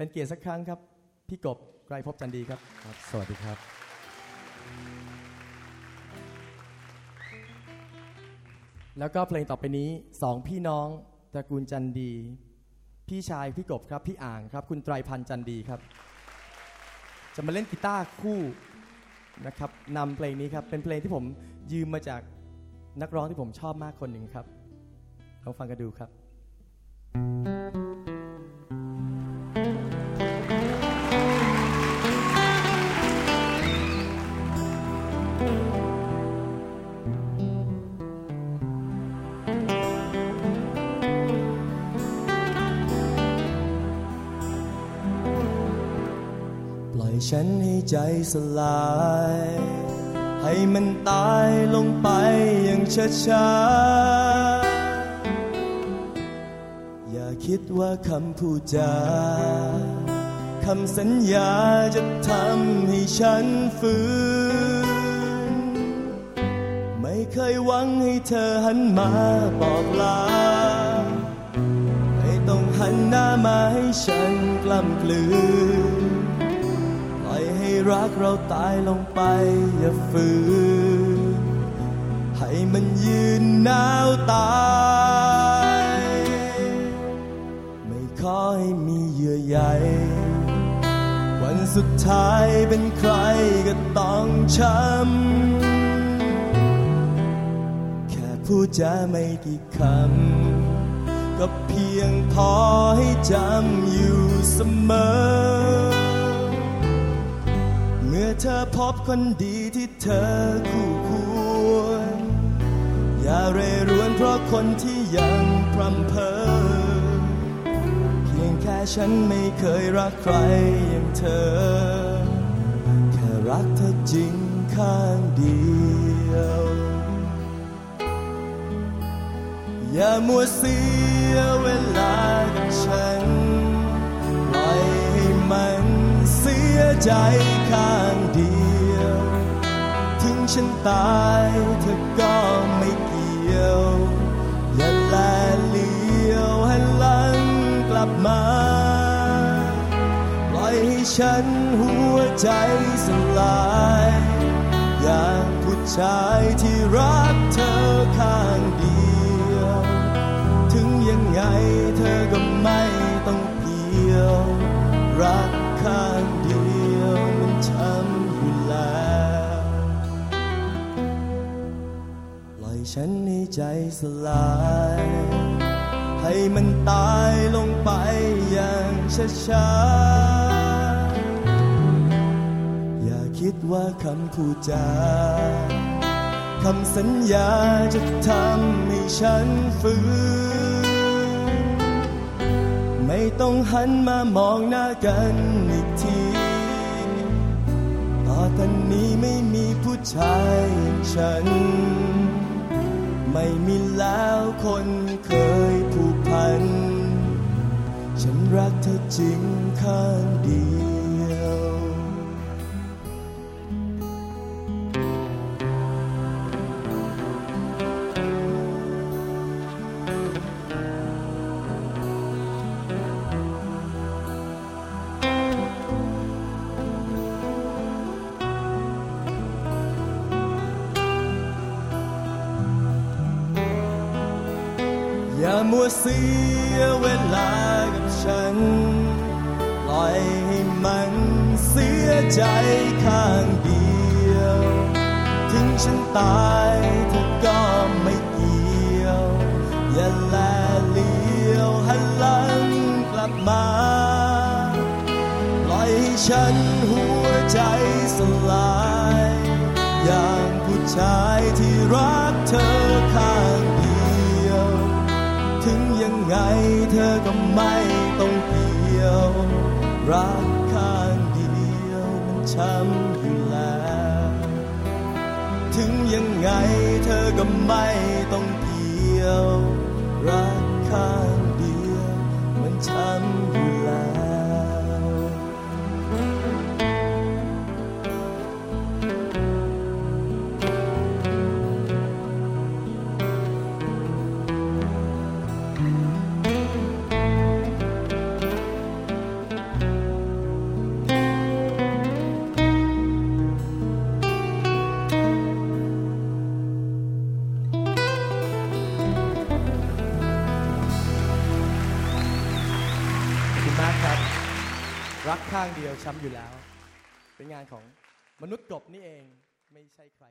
เป็นเกียรติสักครั้งครับ พี่กบไกรภพจันดีครับครับ สวัสดีครับ แล้วก็เพลงต่อไปนี้สองพี่น้องตระกูลจันดี พี่ชายพี่กบครับ พี่อ่างครับ คุณไตรพันธ์จันดีครับ จะมาเล่นกีตาร์คู่นะครับนำเพลงนี้ครับ เป็นเพลงที่ผมยืมมาจากนักร้องที่ผมชอบมากคนหนึ่งครับลองฟังกันดูครับ ฉันให้ใจสลาย ให้มันตายลงไปอย่างช้าๆ อย่าคิดว่าคำพูดจาคำสัญญาจะทำให้ฉันฟื้น ไม่เคยหวังให้เธอหันมาบอกลา ไม่ต้องหันหน้ามาให้ฉันกล้ำกลืน รักเราตายลงไปอย่าฝืน ให้มันยืนหนาวตาย ไม่ขอให้มีเยื่อใยวันสุดท้ายเป็นใครก็ต้องช้ำ แค่พูดจาไม่กี่คำ ก็เพียงพอให้จำอยู่เสมอ มื่อเธอพบคนดีที่เธอคู่ควร อย่าเรรวนเพราะคนที่ยังพรำเพอเพียงแค่ฉันไม่เคยรักใครอย่างเธอ แค่รักเธอจริงข้างเดียว อย่ามัวเสียเวลากับฉันปล่อยให้มัน เสียใจข้างเดียว ถึงฉันตายเธอก็ไม่เกี่ยว อย่าแลเลี้ยวให้หลังกลับมา ปล่อยให้ฉันหัวใจสลาย อย่างผู้ชายที่รักเธอข้างเดียว ถึงยังไงเธอก็ไม่ต้องเกี่ยวรัก ข้างเดียวมันช้ำอยู่แล้วปล่อยฉันให้ใจสลาย ให้มันตายลงไปอย่างช้าๆ อย่าคิดว่าคำพูดจาคำสัญญาจะทำให้ฉันฟื้น ไม่ต้องหันมามองหน้ากันอีกที ต่อแต่นี้ไม่มีผู้ชายอย่างฉัน ไม่มีแล้วคนเคยผูกพัน ฉันรักเธอจริงข้างเดียว อย่ามัวเสียเวลากับฉัน ปล่อยให้มันเสียใจข้างเดียวถึงฉันตายเธอก็ไม่เกี่ยว อย่าแลเลี้ยวหันหลังกลับมา ปล่อยให้ฉันหัวใจสลาย อย่างผู้ชายที่รักเธอ เธอก็ไม่ต้องเกี่ยว รักข้างเดียวมันช้ำอยู่แล้ว ถึงยังไงเธอก็ไม่ต้องเกี่ยวรัก รักข้างเดียวช้ำอยู่แล้ว เป็นงานของมนุษย์กบนี่เองไม่ใช่ใคร